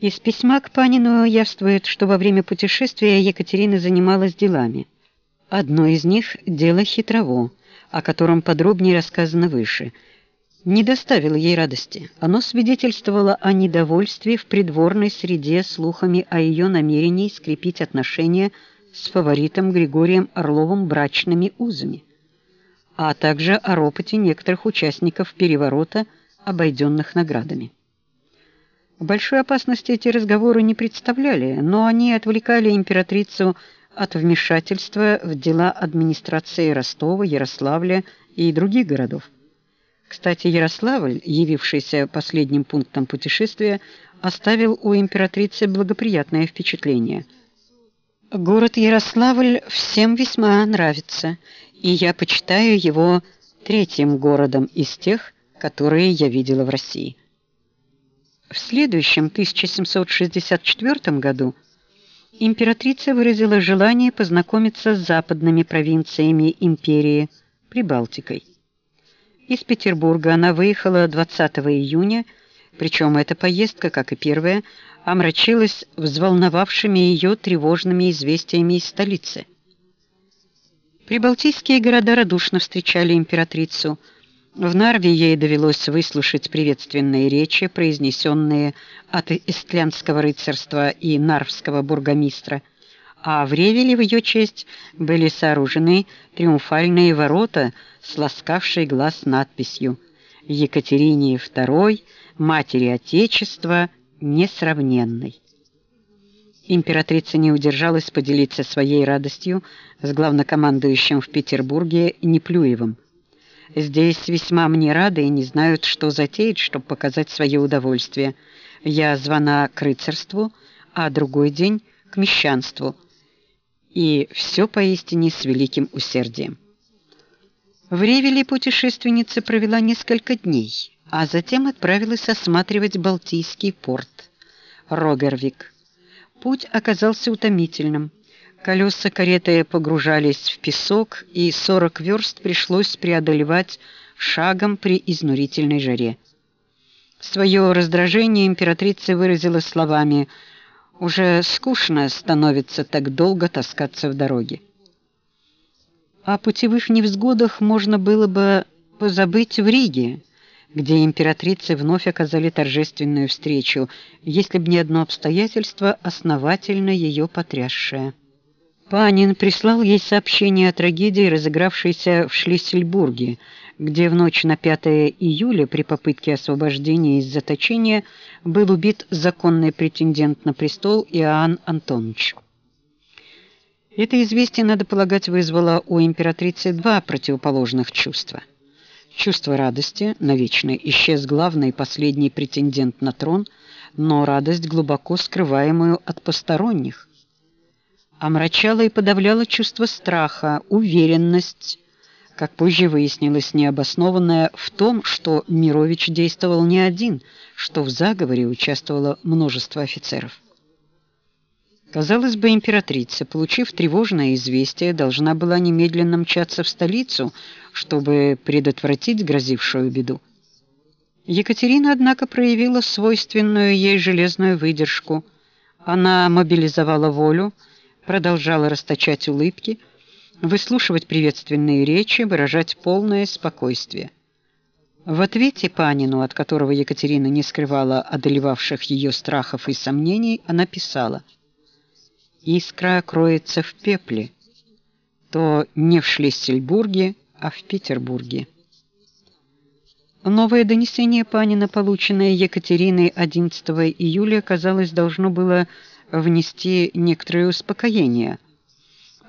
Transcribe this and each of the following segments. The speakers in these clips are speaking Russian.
Из письма к Панину явствует, что во время путешествия Екатерина занималась делами. Одно из них дело хитрово, о котором подробнее рассказано выше. Не доставило ей радости. Оно свидетельствовало о недовольстве в придворной среде слухами о ее намерении скрепить отношения с фаворитом Григорием Орловым брачными узами, а также о ропоте некоторых участников переворота, обойденных наградами. Большой опасности эти разговоры не представляли, но они отвлекали императрицу от вмешательства в дела администрации Ростова, Ярославля и других городов. Кстати, Ярославль, явившийся последним пунктом путешествия, оставил у императрицы благоприятное впечатление. Город Ярославль всем весьма нравится, и я почитаю его третьим городом из тех, которые я видела в России. В следующем 1764 году императрица выразила желание познакомиться с западными провинциями империи, Прибалтикой. Из Петербурга она выехала 20 июня, причем эта поездка, как и первая, омрачилась взволновавшими ее тревожными известиями из столицы. Прибалтийские города радушно встречали императрицу – в Нарве ей довелось выслушать приветственные речи, произнесенные от эстлянского рыцарства и нарвского бургомистра, а в Ревеле в ее честь были сооружены триумфальные ворота с ласкавшей глаз надписью «Екатерине II, матери Отечества, несравненной». Императрица не удержалась поделиться своей радостью с главнокомандующим в Петербурге Неплюевым. Здесь весьма мне рады и не знают, что затеять, чтобы показать свое удовольствие. Я звана к рыцарству, а другой день к мещанству. И все поистине с великим усердием. В Ревеле путешественница провела несколько дней, а затем отправилась осматривать Балтийский порт Рогервик. Путь оказался утомительным. Колеса кареты погружались в песок, и сорок верст пришлось преодолевать шагом при изнурительной жаре. Свое раздражение императрица выразила словами: "Уже скучно становится так долго таскаться в дороге". О путевых невзгодах можно было бы позабыть в Риге, где императрице вновь оказали торжественную встречу, если бы не одно обстоятельство, основательно ее потрясшее. Панин прислал ей сообщение о трагедии, разыгравшейся в Шлиссельбурге, где в ночь на 5 июля при попытке освобождения из заточения был убит законный претендент на престол Иоанн Антонович. Это известие, надо полагать, вызвало у императрицы два противоположных чувства. Чувство радости, навечно исчез главный и последний претендент на трон, но радость глубоко скрываемую от посторонних – омрачало и подавляло чувство страха, уверенность, как позже выяснилось, необоснованная в том, что Мирович действовал не один, что в заговоре участвовало множество офицеров. Казалось бы, императрица, получив тревожное известие, должна была немедленно мчаться в столицу, чтобы предотвратить грозившую беду. Екатерина, однако, проявила свойственную ей железную выдержку. Она мобилизовала волю, продолжала расточать улыбки, выслушивать приветственные речи, выражать полное спокойствие. В ответе Панину, от которого Екатерина не скрывала одолевавших ее страхов и сомнений, она писала: Искра кроется в пепле, то не в Шлиссельбурге, а в Петербурге. Новое донесение Панина, полученное Екатериной 11 июля, казалось, должно было внести некоторое успокоение.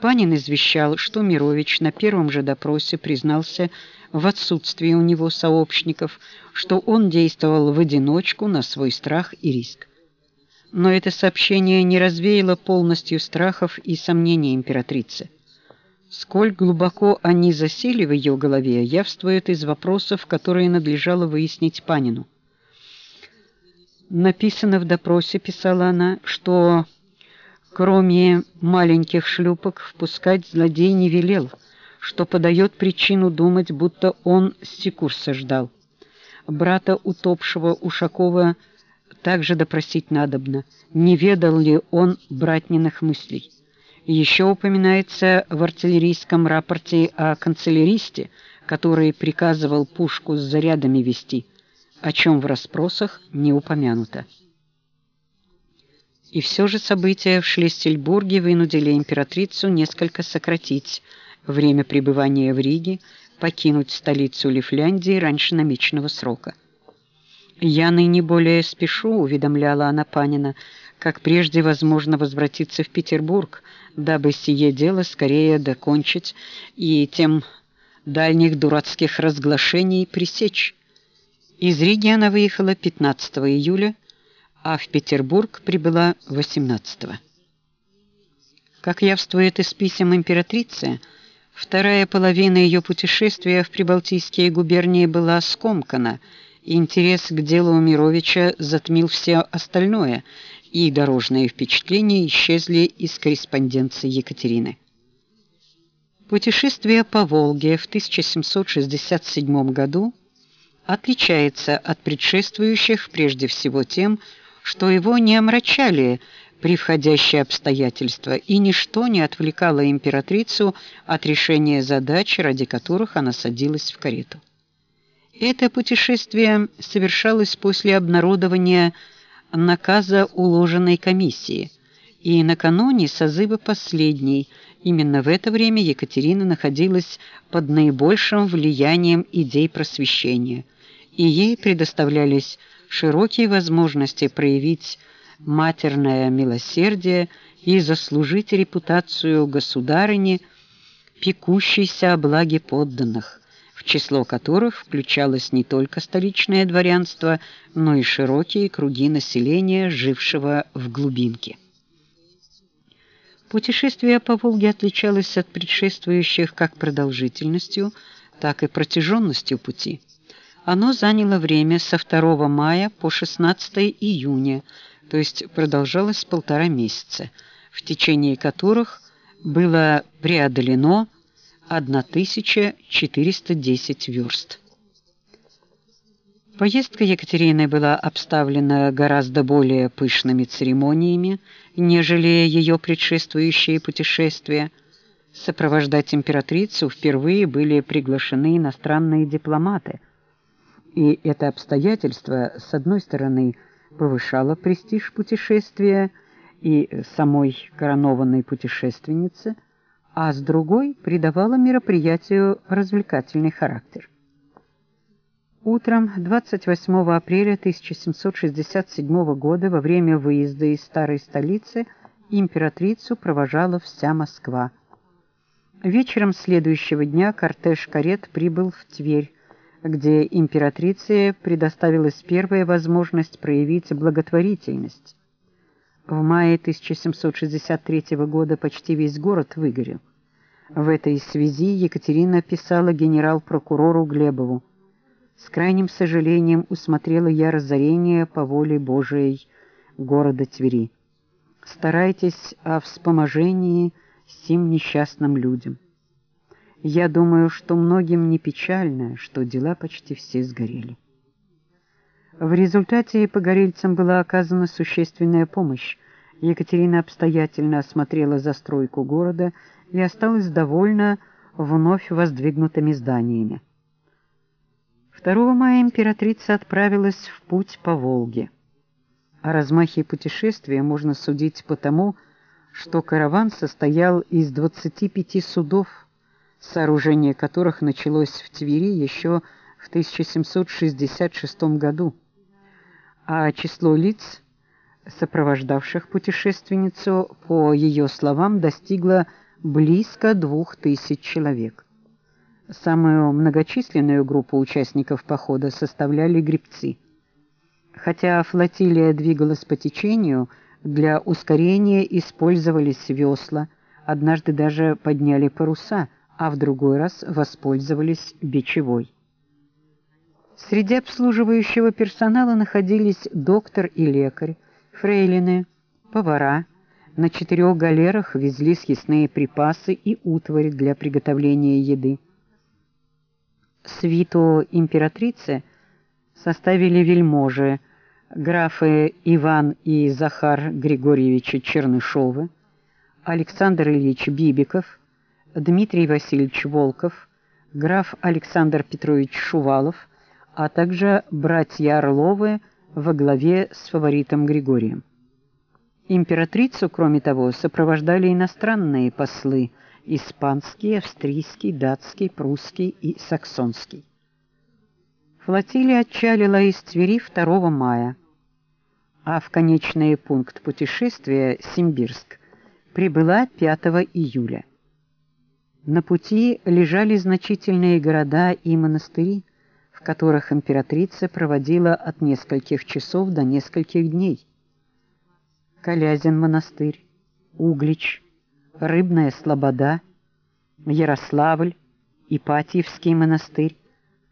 Панин извещал, что Мирович на первом же допросе признался в отсутствии у него сообщников, что он действовал в одиночку на свой страх и риск. Но это сообщение не развеяло полностью страхов и сомнений императрицы. Сколь глубоко они засели в ее голове, явствует из вопросов, которые надлежало выяснить Панину. Написано в допросе, писала она, что кроме маленьких шлюпок впускать злодей не велел, что подает причину думать, будто он Сикурса ждал. Брата утопшего Ушакова также допросить надобно, не ведал ли он братниных мыслей. Еще упоминается в артиллерийском рапорте о канцеляристе, который приказывал пушку с зарядами вести, о чем в расспросах не упомянуто. И все же события в Шлиссельбурге вынудили императрицу несколько сократить время пребывания в Риге, покинуть столицу Лифляндии раньше намеченного срока. «Я ныне более спешу», — уведомляла она Панина, «как прежде возможно возвратиться в Петербург, дабы сие дело скорее докончить и тем дальних дурацких разглашений пресечь». Из Риги она выехала 15 июля, а в Петербург прибыла 18 -го. Как явствует из писем императрицы, вторая половина ее путешествия в Прибалтийские губернии была скомкана, и интерес к делу Мировича затмил все остальное, и дорожные впечатления исчезли из корреспонденции Екатерины. Путешествие по Волге в 1767 году отличается от предшествующих прежде всего тем, что его не омрачали превходящие обстоятельства, и ничто не отвлекало императрицу от решения задач, ради которых она садилась в карету. Это путешествие совершалось после обнародования наказа уложенной комиссии, и накануне созыва последней. Именно в это время Екатерина находилась под наибольшим влиянием идей просвещения, и ей предоставлялись широкие возможности проявить матерное милосердие и заслужить репутацию государыни, пекущейся о благе подданных, в число которых включалось не только столичное дворянство, но и широкие круги населения, жившего в глубинке. Путешествие по Волге отличалось от предшествующих как продолжительностью, так и протяженностью пути. Оно заняло время со 2 мая по 16 июня, то есть продолжалось полтора месяца, в течение которых было преодолено 1410 верст. Поездка Екатерины была обставлена гораздо более пышными церемониями, нежели ее предшествующие путешествия. Сопровождать императрицу впервые были приглашены иностранные дипломаты – и это обстоятельство, с одной стороны, повышало престиж путешествия и самой коронованной путешественнице, а с другой придавало мероприятию развлекательный характер. Утром 28 апреля 1767 года во время выезда из старой столицы императрицу провожала вся Москва. Вечером следующего дня кортеж карет прибыл в Тверь, где императрице предоставилась первая возможность проявить благотворительность. В мае 1763 года почти весь город выгорел. В этой связи Екатерина писала генерал-прокурору Глебову: "С крайним сожалением усмотрела я разорение по воле Божией города Твери. Старайтесь о вспоможении сим несчастным людям". Я думаю, что многим не печально, что дела почти все сгорели. В результате погорельцам была оказана существенная помощь. Екатерина обстоятельно осмотрела застройку города и осталась довольна вновь воздвигнутыми зданиями. 2 мая императрица отправилась в путь по Волге. О размахе путешествия можно судить по тому, что караван состоял из 25 судов, сооружение которых началось в Твери еще в 1766 году, а число лиц, сопровождавших путешественницу, по ее словам, достигло близко двух тысяч человек. Самую многочисленную группу участников похода составляли гребцы. Хотя флотилия двигалась по течению, для ускорения использовались весла, однажды даже подняли паруса – а в другой раз воспользовались бичевой. Среди обслуживающего персонала находились доктор и лекарь, фрейлины, повара. На четырех галерах везли съестные припасы и утварь для приготовления еды. Свиту императрицы составили вельможи, графы Иван и Захар Григорьевичи Чернышовы, Александр Ильич Бибиков, Дмитрий Васильевич Волков, граф Александр Петрович Шувалов, а также братья Орловы во главе с фаворитом Григорием. Императрицу, кроме того, сопровождали иностранные послы – испанский, австрийский, датский, прусский и саксонский. Флотилия отчалила из Твери 2 мая, а в конечный пункт путешествия Симбирск прибыла 5 июля. На пути лежали значительные города и монастыри, в которых императрица проводила от нескольких часов до нескольких дней. Колязин монастырь, Углич, Рыбная Слобода, Ярославль, Ипатьевский монастырь,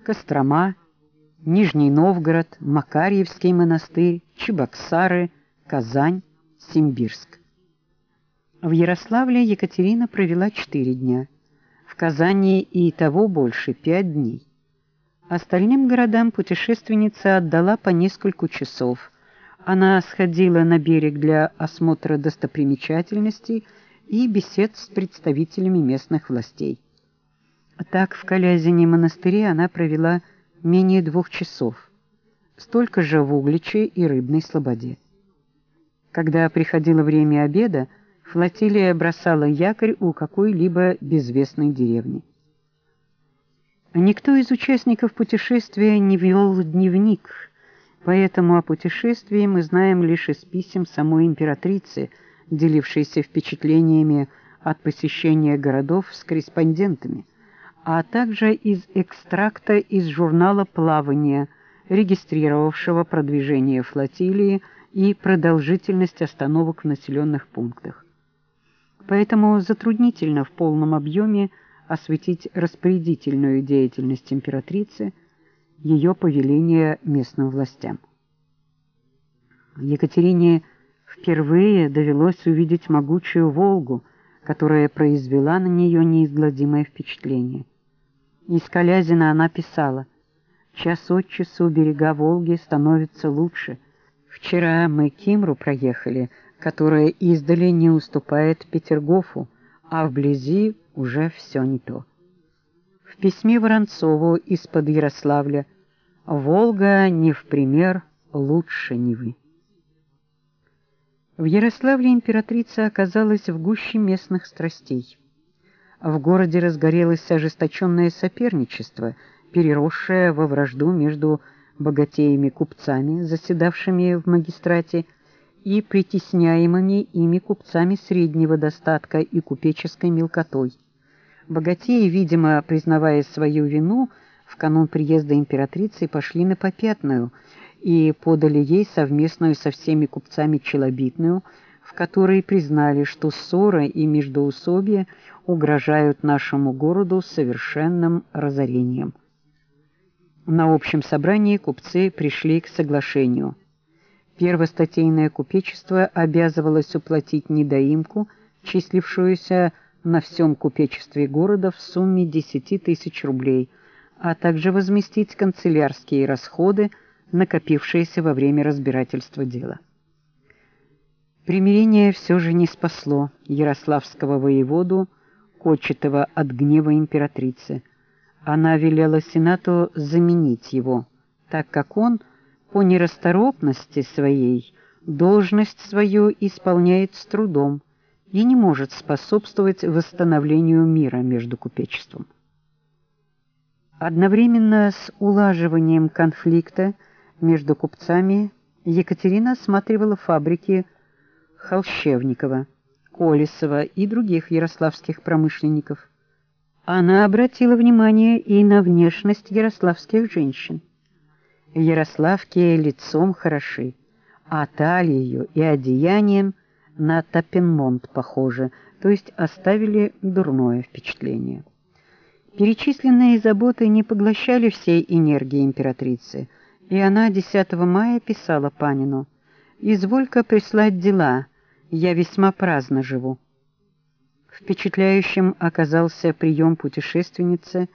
Кострома, Нижний Новгород, Макарьевский монастырь, Чебоксары, Казань, Симбирск. В Ярославле Екатерина провела четыре дня, в Казани и того больше пять дней. Остальным городам путешественница отдала по несколько часов – она сходила на берег для осмотра достопримечательностей и бесед с представителями местных властей. Так в Калязине монастыре она провела менее двух часов, столько же в Угличе и Рыбной Слободе. Когда приходило время обеда, флотилия бросала якорь у какой-либо безвестной деревни. Никто из участников путешествия не вел дневник – Поэтому о путешествии мы знаем лишь из писем самой императрицы, делившейся впечатлениями от посещения городов с корреспондентами, а также из экстракта из журнала «Плавание», регистрировавшего продвижение флотилии и продолжительность остановок в населенных пунктах. Поэтому затруднительно в полном объеме осветить распорядительную деятельность императрицы – ее повеление местным властям. Екатерине впервые довелось увидеть могучую Волгу, которая произвела на нее неизгладимое впечатление. Из Калязина она писала «Час от часу берега Волги становятся лучше. Вчера мы Кимру проехали, которая издали не уступает Петергофу, а вблизи уже все не то». В письме Воронцову из-под Ярославля «Волга не в пример лучше Невы». В Ярославле императрица оказалась в гуще местных страстей. В городе разгорелось ожесточенное соперничество, переросшее во вражду между богатеями-купцами, заседавшими в магистрате, и притесняемыми ими купцами среднего достатка и купеческой мелкотой. Богатеи, видимо, признавая свою вину, в канун приезда императрицы пошли на попятную и подали ей совместную со всеми купцами челобитную, в которой признали, что ссоры и междоусобие угрожают нашему городу совершенным разорением. На общем собрании купцы пришли к соглашению. Первостатейное купечество обязывалось уплатить недоимку, числившуюся на всем купечестве города в сумме 10 тысяч рублей, а также возместить канцелярские расходы, накопившиеся во время разбирательства дела. Примирение все же не спасло ярославского воеводу, Кочетова от гнева императрицы. Она велела Сенату заменить его, так как он, по нерасторопности своей, должность свою исполняет с трудом, и не может способствовать восстановлению мира между купечеством. Одновременно с улаживанием конфликта между купцами Екатерина осматривала фабрики Холщевникова, Колесова и других ярославских промышленников. Она обратила внимание и на внешность ярославских женщин. Ярославки лицом хороши, а талией и одеянием – на Тапенмонт похожи, то есть оставили дурное впечатление. Перечисленные заботы не поглощали всей энергии императрицы, и она 10 мая писала Панину «Изволь-ка прислать дела, я весьма праздно живу». Впечатляющим оказался прием путешественницы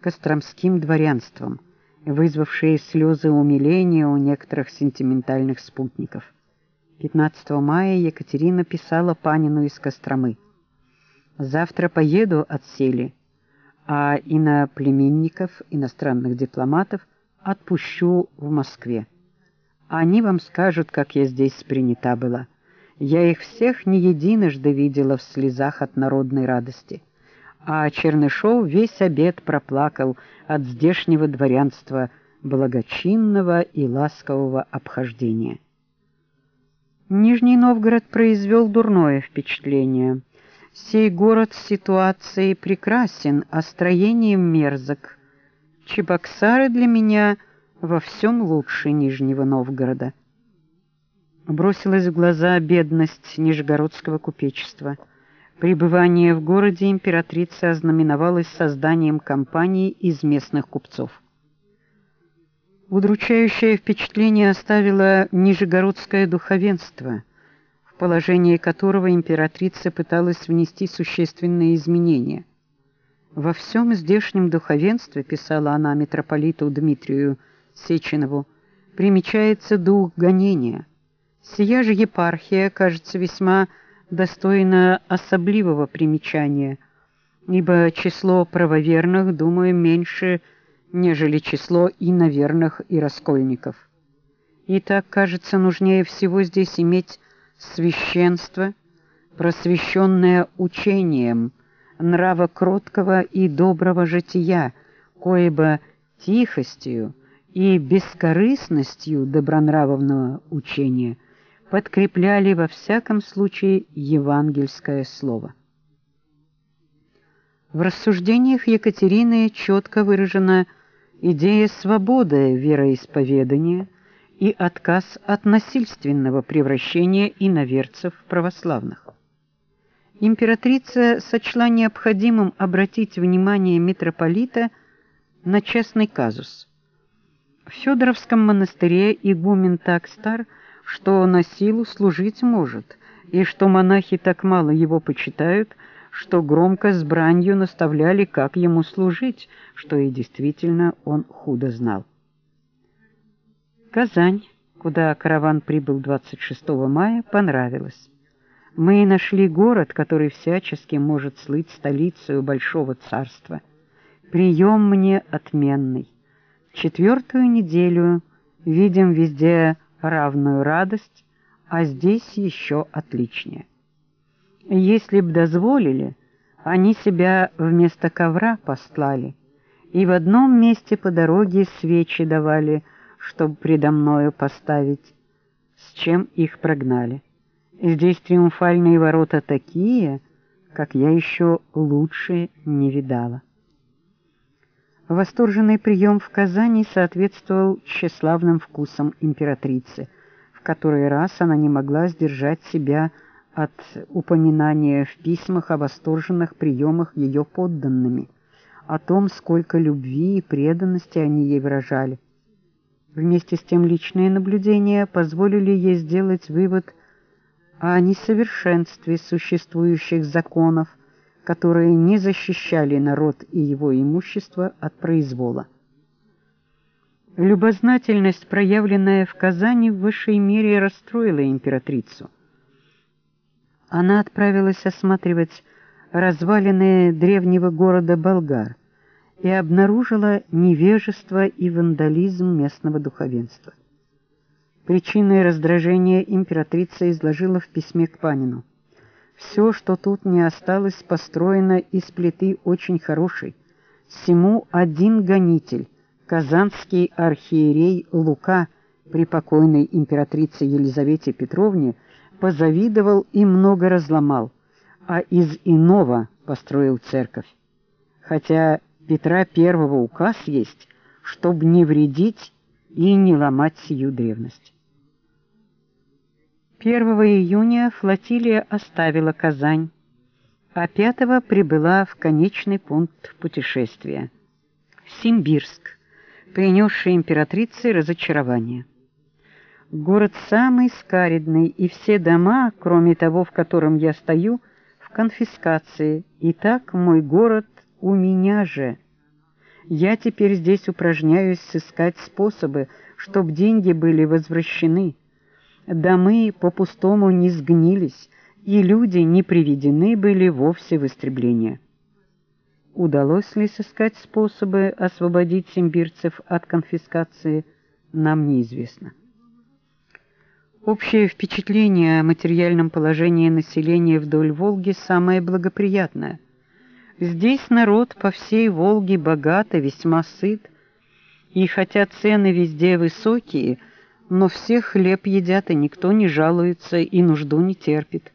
костромским дворянством, вызвавшие слезы умиления у некоторых сентиментальных спутников. 15 мая Екатерина писала Панину из Костромы. «Завтра поеду от сели, а иноплеменников, иностранных дипломатов отпущу в Москве. Они вам скажут, как я здесь принята была. Я их всех не единожды видела в слезах от народной радости. А Чернышов весь обед проплакал от здешнего дворянства благочинного и ласкового обхождения. Нижний Новгород произвел дурное впечатление. Сей город с ситуацией прекрасен, а строением мерзок. Чебоксары для меня во всем лучше Нижнего Новгорода. Бросилась в глаза бедность нижегородского купечества. Пребывание в городе императрицы ознаменовалось созданием компании из местных купцов. Удручающее впечатление оставило нижегородское духовенство, в положение которого императрица пыталась внести существенные изменения. «Во всем здешнем духовенстве», — писала она митрополиту Дмитрию Сеченову, — «примечается дух гонения. Сия же епархия кажется весьма достойна особливого примечания, ибо число правоверных, думаю, меньше, — нежели число иноверных и раскольников. И так, кажется, нужнее всего здесь иметь священство, просвещенное учением, нрава кроткого и доброго жития, коебо тихостью и бескорыстностью добронравовного учения подкрепляли во всяком случае евангельское слово. В рассуждениях Екатерины четко выражена идея свободы вероисповедания и отказ от насильственного превращения иноверцев в православных. Императрица сочла необходимым обратить внимание митрополита на частный казус. В Федоровском монастыре игумен так стар, что на силу служить может, и что монахи так мало его почитают – что громко с бранью наставляли, как ему служить, что и действительно он худо знал. Казань, куда караван прибыл 26 мая, понравилась. Мы нашли город, который всячески может слыть столицей большого царства. Прием мне отменный. Четвертую неделю видим везде равную радость, а здесь еще отличнее. Если б дозволили, они себя вместо ковра постлали, и в одном месте по дороге свечи давали, чтоб предо мною поставить, с чем их прогнали. Здесь триумфальные ворота такие, как я еще лучше не видала. Восторженный прием в Казани соответствовал тщеславным вкусам императрицы, в который раз она не могла сдержать себя от упоминания в письмах о восторженных приемах ее подданными, о том, сколько любви и преданности они ей выражали. Вместе с тем личные наблюдения позволили ей сделать вывод о несовершенстве существующих законов, которые не защищали народ и его имущество от произвола. Любознательность, проявленная в Казани, в высшей мере расстроила императрицу она отправилась осматривать развалины древнего города Болгар и обнаружила невежество и вандализм местного духовенства. Причиной раздражения императрица изложила в письме к Панину. «Все, что тут не осталось, построено из плиты очень хорошей. Всему один гонитель, казанский архиерей Лука, при покойной императрице Елизавете Петровне, позавидовал и много разломал, а из иного построил церковь. Хотя Петра Первого указ есть, чтобы не вредить и не ломать сию древность. 1 июня флотилия оставила Казань, а 5 прибыла в конечный пункт путешествия – Симбирск, принесший императрице разочарование. Город самый скаридный, и все дома, кроме того, в котором я стою, в конфискации. И так мой город у меня же. Я теперь здесь упражняюсь сыскать способы, чтоб деньги были возвращены. Домы по-пустому не сгнились, и люди не приведены были вовсе в истребление. Удалось ли сыскать способы освободить симбирцев от конфискации, нам неизвестно. Общее впечатление о материальном положении населения вдоль Волги самое благоприятное. Здесь народ по всей Волге богат и весьма сыт, и хотя цены везде высокие, но все хлеб едят, и никто не жалуется и нужду не терпит.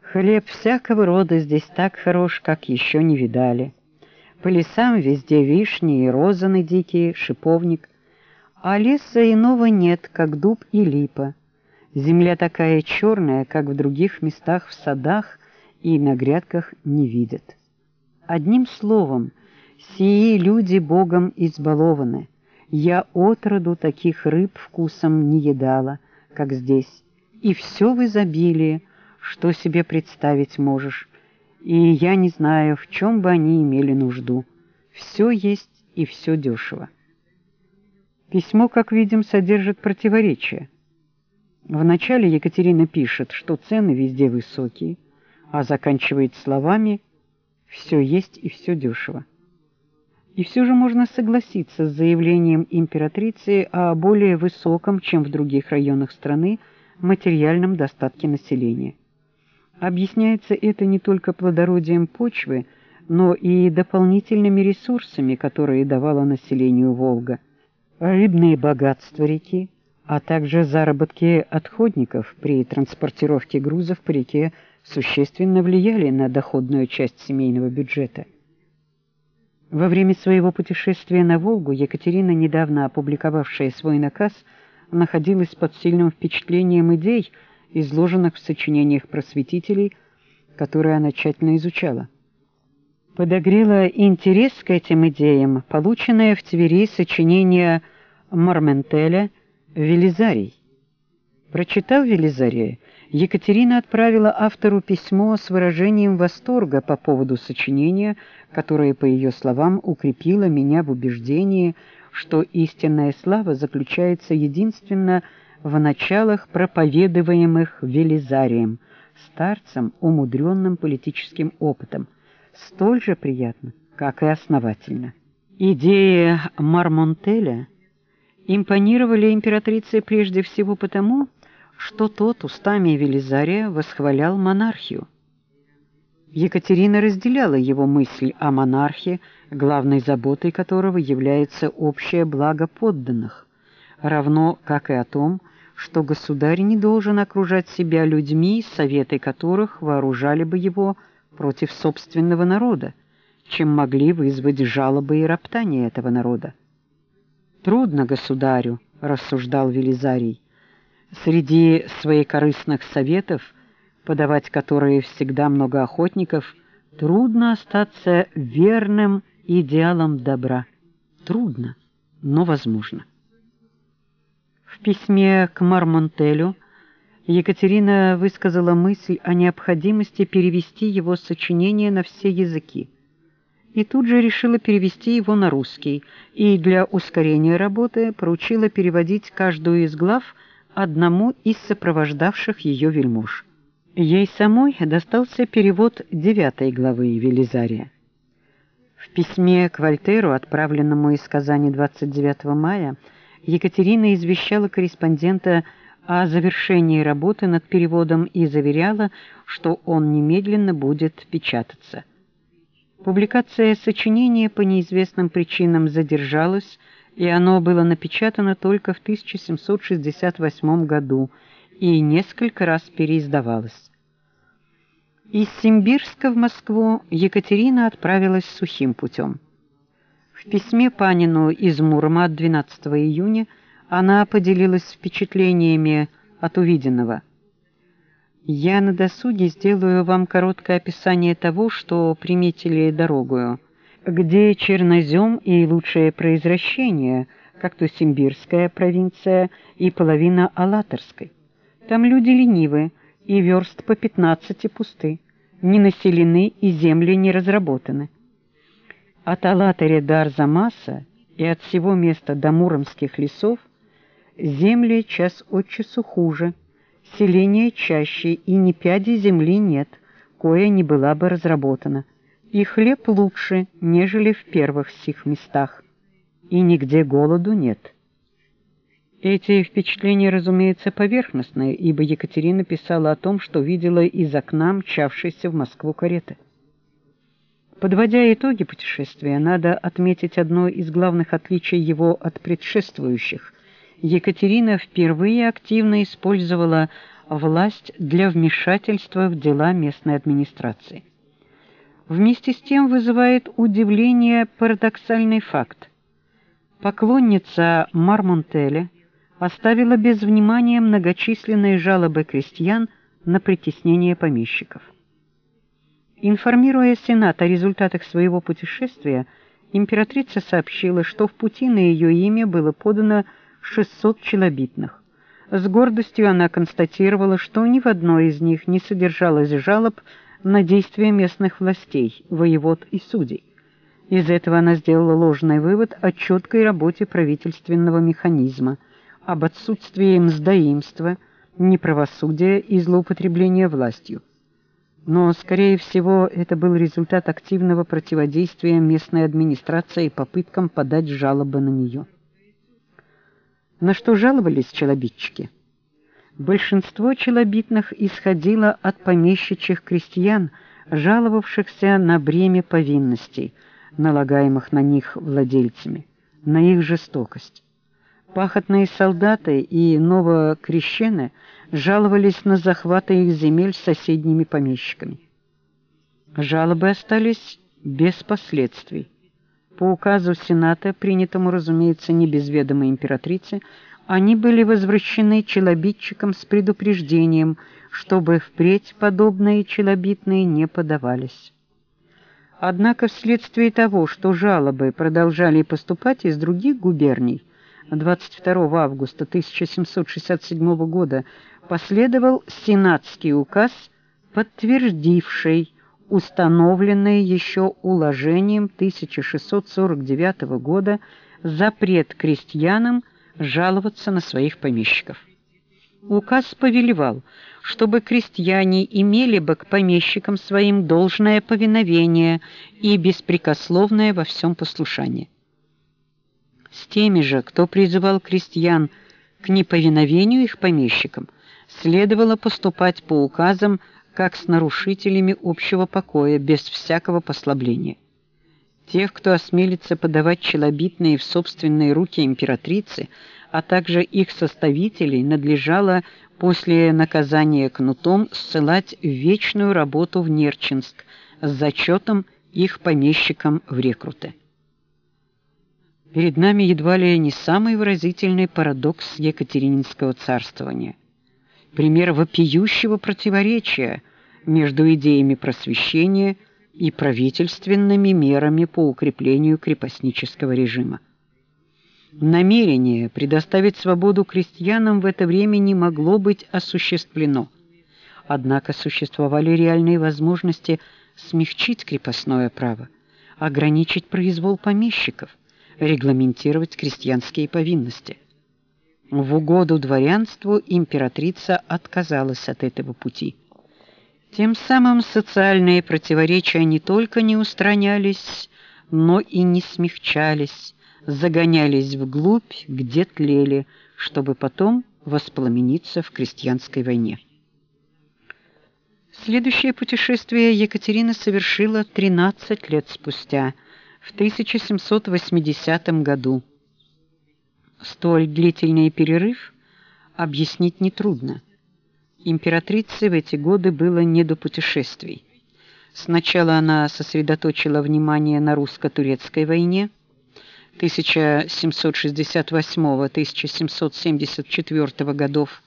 Хлеб всякого рода здесь так хорош, как еще не видали. По лесам везде вишни и розаны дикие, шиповник, а леса иного нет, как дуб и липа. Земля такая черная, как в других местах в садах и на грядках не видят. Одним словом, сии люди Богом избалованы. Я отроду таких рыб вкусом не едала, как здесь, и все в изобилии, что себе представить можешь, и я не знаю, в чем бы они имели нужду. Все есть и все дешево. Письмо, как видим, содержит противоречия. Вначале Екатерина пишет, что цены везде высокие, а заканчивает словами «все есть и все дешево». И все же можно согласиться с заявлением императрицы о более высоком, чем в других районах страны, материальном достатке населения. Объясняется это не только плодородием почвы, но и дополнительными ресурсами, которые давала населению Волга. Рыбные богатства реки, а также заработки отходников при транспортировке грузов по реке существенно влияли на доходную часть семейного бюджета. Во время своего путешествия на Волгу Екатерина, недавно опубликовавшая свой наказ, находилась под сильным впечатлением идей, изложенных в сочинениях просветителей, которые она тщательно изучала. Подогрело интерес к этим идеям полученное в Твери сочинение Марментеля «Велизарий». Прочитав Велизария, Екатерина отправила автору письмо с выражением восторга по поводу сочинения, которое, по ее словам, укрепило меня в убеждении, что истинная слава заключается единственно в началах проповедуемых Велизарием, старцем, умудренным политическим опытом, столь же приятно, как и основательно. Идеи Мармонтеля импонировали императрице прежде всего потому, что тот устами Велизария восхвалял монархию. Екатерина разделяла его мысль о монархии, главной заботой которого является общее благо подданных, равно как и о том, что государь не должен окружать себя людьми, советы которых вооружали бы его против собственного народа, чем могли вызвать жалобы и роптания этого народа. Трудно государю, рассуждал Велизарий, среди своих корыстных советов, подавать которые всегда много охотников, трудно остаться верным идеалам добра. Трудно, но возможно. В письме к Мармонтелю Екатерина высказала мысль о необходимости перевести его сочинение на все языки. И тут же решила перевести его на русский, и для ускорения работы поручила переводить каждую из глав одному из сопровождавших ее вельмож. Ей самой достался перевод девятой главы Велизария. В письме к Вольтеру, отправленному из Казани 29 мая, Екатерина извещала корреспондента о завершении работы над переводом и заверяла, что он немедленно будет печататься. Публикация сочинения по неизвестным причинам задержалась, и оно было напечатано только в 1768 году и несколько раз переиздавалось. Из Симбирска в Москву Екатерина отправилась сухим путем. В письме Панину из Мурома от 12 июня она поделилась впечатлениями от увиденного. Я на досуге сделаю вам короткое описание того, что приметили дорогою, где чернозем и лучшее произвращение, как то Симбирская провинция и половина Алаторской. Там люди ленивы, и верст по пятнадцати пусты, не населены и земли не разработаны. От Алатыря до Арзамаса и от всего места до Муромских лесов земли час от часу хуже, селение чаще и ни пяди земли нет, кое не была бы разработана, и хлеб лучше, нежели в первых сих местах, и нигде голоду нет. Эти впечатления, разумеется, поверхностные, ибо Екатерина писала о том, что видела из окна мчавшейся в Москву кареты. Подводя итоги путешествия, надо отметить одно из главных отличий его от предшествующих. Екатерина впервые активно использовала власть для вмешательства в дела местной администрации. Вместе с тем вызывает удивление парадоксальный факт. Поклонница Мармонтеля оставила без внимания многочисленные жалобы крестьян на притеснение помещиков. Информируя Сенат о результатах своего путешествия, императрица сообщила, что в пути на ее имя было подано 600 челобитных. С гордостью она констатировала, что ни в одной из них не содержалось жалоб на действия местных властей, воевод и судей. Из этого она сделала ложный вывод о четкой работе правительственного механизма – об отсутствии мздоимства, неправосудия и злоупотребления властью. Но, скорее всего, это был результат активного противодействия местной администрации попыткам подать жалобы на нее. На что жаловались челобитчики? Большинство челобитных исходило от помещичьих крестьян, жаловавшихся на бремя повинностей, налагаемых на них владельцами, на их жестокость. Пахотные солдаты и новокрещены жаловались на захваты их земель соседними помещиками. Жалобы остались без последствий. По указу Сената, принятому, разумеется, не без ведома императрицы, они были возвращены челобитчикам с предупреждением, чтобы впредь подобные челобитные не подавались. Однако вследствие того, что жалобы продолжали поступать из других губерний, 22 августа 1767 года последовал сенатский указ, подтвердивший установленный еще уложением 1649 года запрет крестьянам жаловаться на своих помещиков. Указ повелевал, чтобы крестьяне имели бы к помещикам своим должное повиновение и беспрекословное во всем послушание с теми же, кто призывал крестьян к неповиновению их помещикам, следовало поступать по указам, как с нарушителями общего покоя, без всякого послабления. Тех, кто осмелится подавать челобитные в собственные руки императрицы, а также их составителей, надлежало после наказания кнутом ссылать в вечную работу в Нерчинск с зачетом их помещикам в рекруты. Перед нами едва ли не самый выразительный парадокс Екатерининского царствования. Пример вопиющего противоречия между идеями просвещения и правительственными мерами по укреплению крепостнического режима. Намерение предоставить свободу крестьянам в это время не могло быть осуществлено. Однако существовали реальные возможности смягчить крепостное право, ограничить произвол помещиков – регламентировать крестьянские повинности. В угоду дворянству императрица отказалась от этого пути. Тем самым социальные противоречия не только не устранялись, но и не смягчались, загонялись вглубь, где тлели, чтобы потом воспламениться в крестьянской войне. Следующее путешествие Екатерина совершила 13 лет спустя – в 1780 году. Столь длительный перерыв объяснить нетрудно. Императрице в эти годы было не до путешествий. Сначала она сосредоточила внимание на русско-турецкой войне. 1768-1774 годов.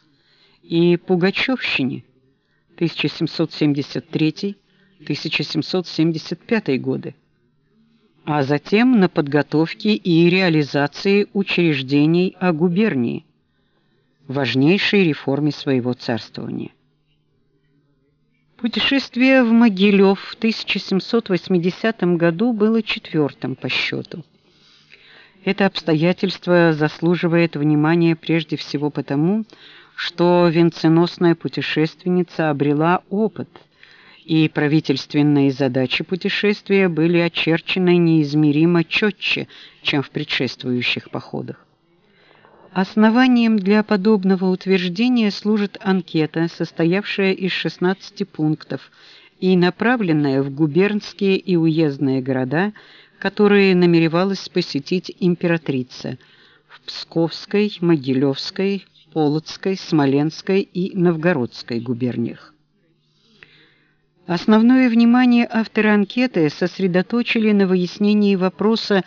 И Пугачевщине 1773-1775 годы. А затем на подготовке и реализации учреждений о губернии, важнейшей реформе своего царствования. Путешествие в Могилев в 1780 году было четвертым по счету. Это обстоятельство заслуживает внимания прежде всего потому, что венценосная путешественница обрела опыт, и правительственные задачи путешествия были очерчены неизмеримо четче, чем в предшествующих походах. Основанием для подобного утверждения служит анкета, состоявшая из 16 пунктов и направленная в губернские и уездные города, которые намеревалась посетить императрица в Псковской, Могилевской, Полоцкой, Смоленской и Новгородской губерниях. Основное внимание авторы анкеты сосредоточили на выяснении вопроса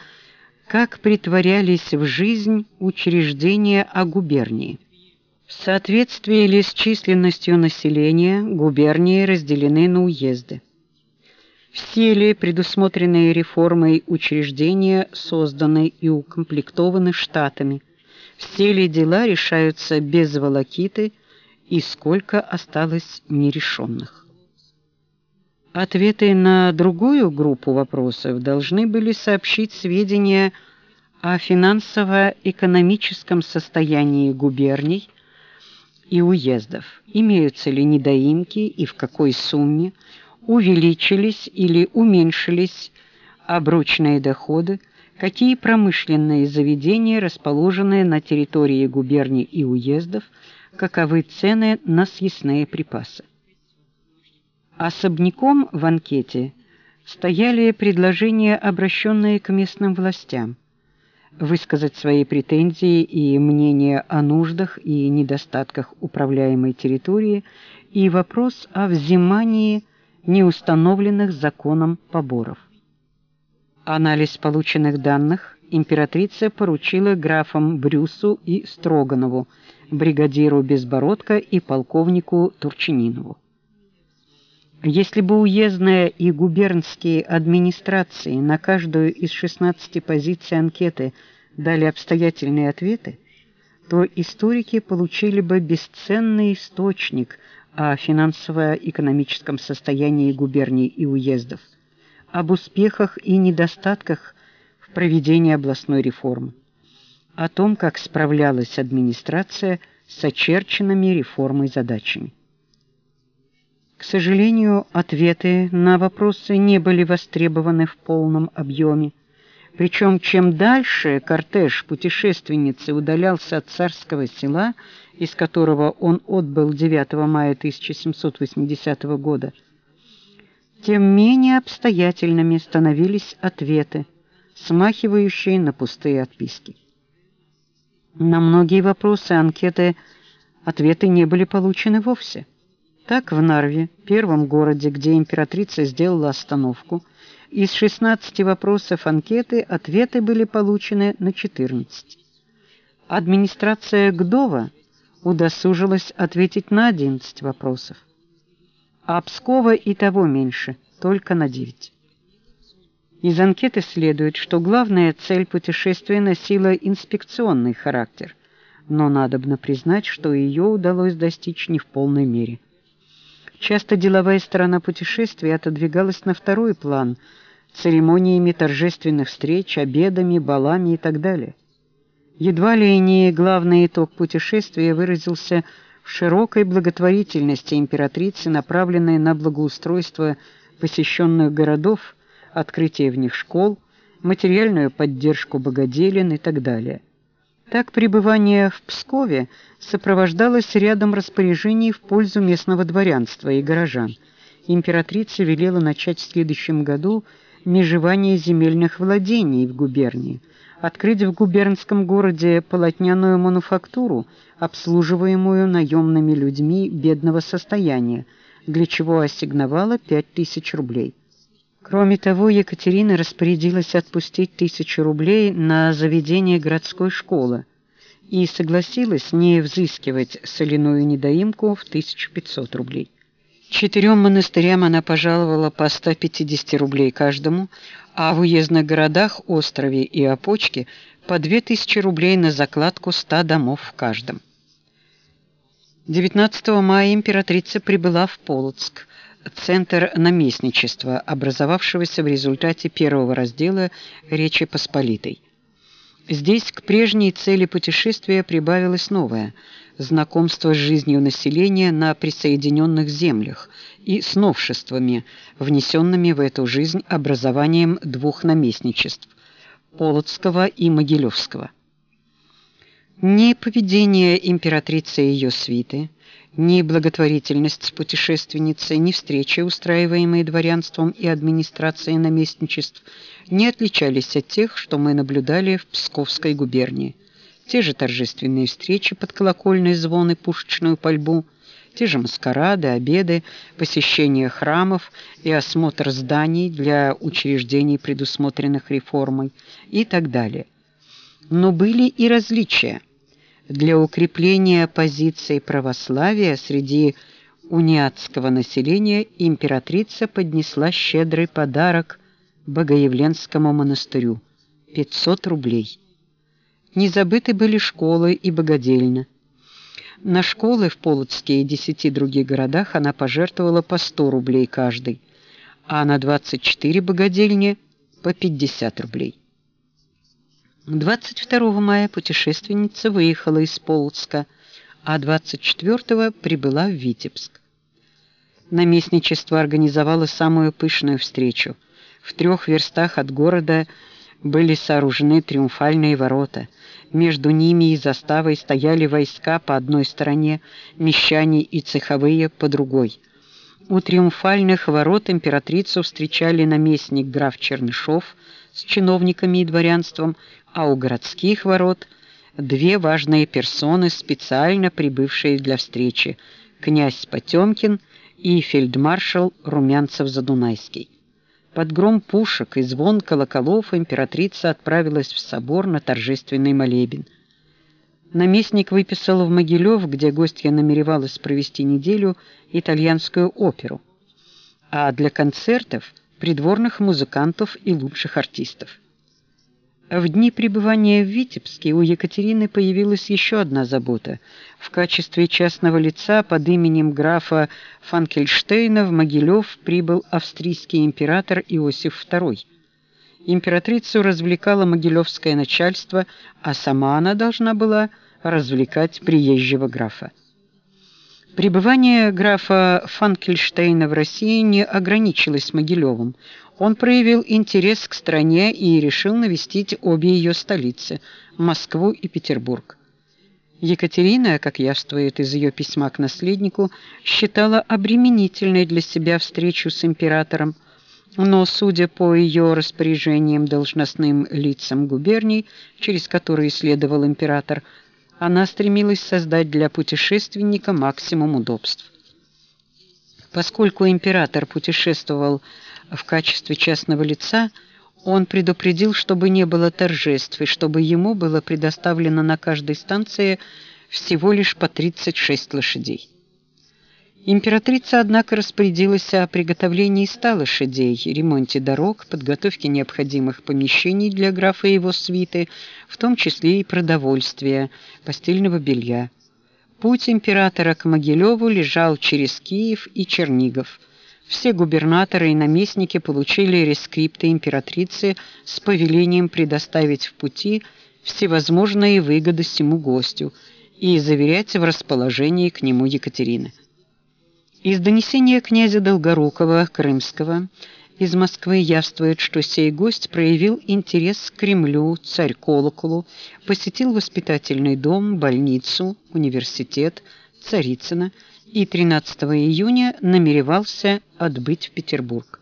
как притворялись в жизнь учреждения о губернии. В соответствии ли с численностью населения губернии разделены на уезды. Все ли предусмотренные реформой учреждения созданы и укомплектованы штатами? Все ли дела решаются без волокиты и сколько осталось нерешенных? Ответы на другую группу вопросов должны были сообщить сведения о финансово-экономическом состоянии губерний и уездов. Имеются ли недоимки и в какой сумме, увеличились или уменьшились обручные доходы, какие промышленные заведения расположены на территории губерний и уездов, каковы цены на съестные припасы. Особняком в анкете стояли предложения, обращенные к местным властям, высказать свои претензии и мнения о нуждах и недостатках управляемой территории и вопрос о взимании неустановленных законом поборов. Анализ полученных данных императрица поручила графам Брюсу и Строганову, бригадиру Безбородко и полковнику Турчининову. Если бы уездные и губернские администрации на каждую из 16 позиций анкеты дали обстоятельные ответы, то историки получили бы бесценный источник о финансово-экономическом состоянии губерний и уездов, об успехах и недостатках в проведении областной реформы, о том, как справлялась администрация с очерченными реформой задачами. К сожалению, ответы на вопросы не были востребованы в полном объеме. Причем чем дальше кортеж путешественницы удалялся от царского села, из которого он отбыл 9 мая 1780 года, тем менее обстоятельными становились ответы, смахивающие на пустые отписки. На многие вопросы анкеты ответы не были получены вовсе. Так в Нарве, первом городе, где императрица сделала остановку, из 16 вопросов анкеты ответы были получены на 14. Администрация Гдова удосужилась ответить на 11 вопросов, а Пскова и того меньше, только на 9. Из анкеты следует, что главная цель путешествия носила инспекционный характер, но надобно признать, что ее удалось достичь не в полной мере. Часто деловая сторона путешествия отодвигалась на второй план церемониями торжественных встреч, обедами, балами и так далее. Едва ли не главный итог путешествия выразился в широкой благотворительности императрицы, направленной на благоустройство посещенных городов, открытие в них школ, материальную поддержку богоделин и так далее. Так пребывание в Пскове сопровождалось рядом распоряжений в пользу местного дворянства и горожан. Императрица велела начать в следующем году межевание земельных владений в губернии, открыть в губернском городе полотняную мануфактуру, обслуживаемую наемными людьми бедного состояния, для чего ассигновала 5000 рублей. Кроме того, Екатерина распорядилась отпустить тысячу рублей на заведение городской школы и согласилась не взыскивать соляную недоимку в 1500 рублей. Четырем монастырям она пожаловала по 150 рублей каждому, а в уездных городах Острове и Опочке по 2000 рублей на закладку 100 домов в каждом. 19 мая императрица прибыла в Полоцк, центр наместничества, образовавшегося в результате первого раздела Речи Посполитой. Здесь к прежней цели путешествия прибавилось новое знакомство с жизнью населения на присоединенных землях и с новшествами, внесенными в эту жизнь образованием двух наместничеств Полоцкого и Могилевского. Ни поведение императрицы и ее свиты, ни благотворительность путешественницы, ни встречи, устраиваемые дворянством и администрацией наместничеств, не отличались от тех, что мы наблюдали в Псковской губернии. Те же торжественные встречи под колокольный звон и пушечную пальбу, те же маскарады, обеды, посещение храмов и осмотр зданий для учреждений, предусмотренных реформой и так далее. Но были и различия. Для укрепления позиции православия среди униатского населения императрица поднесла щедрый подарок Богоявленскому монастырю 500 рублей. Не забыты были школы и богадельня. На школы в Полоцке и десяти других городах она пожертвовала по 100 рублей каждый, а на 24 богадельни по 50 рублей. 22 мая путешественница выехала из Полоцка, а 24 прибыла в Витебск. Наместничество организовало самую пышную встречу. В трех верстах от города были сооружены триумфальные ворота. Между ними и заставой стояли войска по одной стороне, мещане и цеховые по другой. У триумфальных ворот императрицу встречали наместник граф Чернышов с чиновниками и дворянством, а у городских ворот две важные персоны, специально прибывшие для встречи: князь Потемкин и фельдмаршал Румянцев-Задунайский. Под гром пушек и звон колоколов императрица отправилась в собор на торжественный молебен. Наместник выписал в Могилев, где гостья намеревалась провести неделю, итальянскую оперу, а для концертов придворных музыкантов и лучших артистов. В дни пребывания в Витебске у Екатерины появилась еще одна забота. В качестве частного лица под именем графа Фанкельштейна в Могилев прибыл австрийский император Иосиф II. Императрицу развлекало могилевское начальство, а сама она должна была развлекать приезжего графа. Пребывание графа Фанкельштейна в России не ограничилось Могилевым. Он проявил интерес к стране и решил навестить обе ее столицы Москву и Петербург. Екатерина, как явствует из ее письма к наследнику, считала обременительной для себя встречу с императором, но, судя по ее распоряжениям должностным лицам губерний, через которые следовал император, она стремилась создать для путешественника максимум удобств. Поскольку император путешествовал в качестве частного лица, он предупредил, чтобы не было торжеств и чтобы ему было предоставлено на каждой станции всего лишь по 36 лошадей. Императрица, однако, распорядилась о приготовлении ста лошадей, ремонте дорог, подготовке необходимых помещений для графа и его свиты, в том числе и продовольствия, постельного белья. Путь императора к Могилеву лежал через Киев и Чернигов. Все губернаторы и наместники получили рескрипты императрицы с повелением предоставить в пути всевозможные выгоды всему гостю и заверять в расположении к нему Екатерины. Из донесения князя Долгорукова Крымского из Москвы явствует, что сей гость проявил интерес к Кремлю, царь-колоколу, посетил воспитательный дом, больницу, университет, Царицыно и 13 июня намеревался отбыть в Петербург.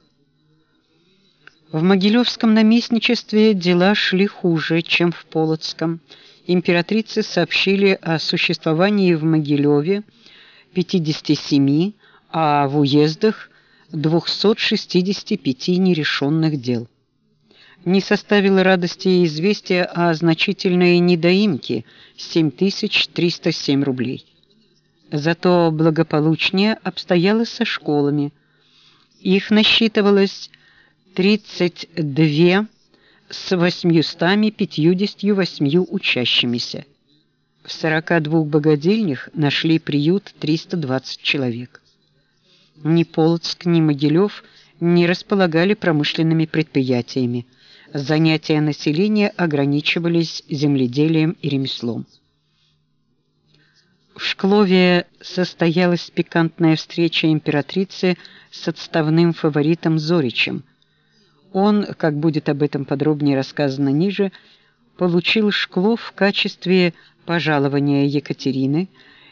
В Могилевском наместничестве дела шли хуже, чем в Полоцком. Императрице сообщили о существовании в Могилеве 57 а в уездах 265 нерешенных дел. Не составило радости известие о значительной недоимке 7307 рублей. Зато благополучнее обстояло со школами. Их насчитывалось 32 с 858 учащимися. В 42 богадельнях нашли приют 320 человек. Ни Полоцк, ни Могилев не располагали промышленными предприятиями. Занятия населения ограничивались земледелием и ремеслом. В Шклове состоялась пикантная встреча императрицы с отставным фаворитом Зоричем. Он, как будет об этом подробнее рассказано ниже, получил Шклов в качестве пожалования Екатерины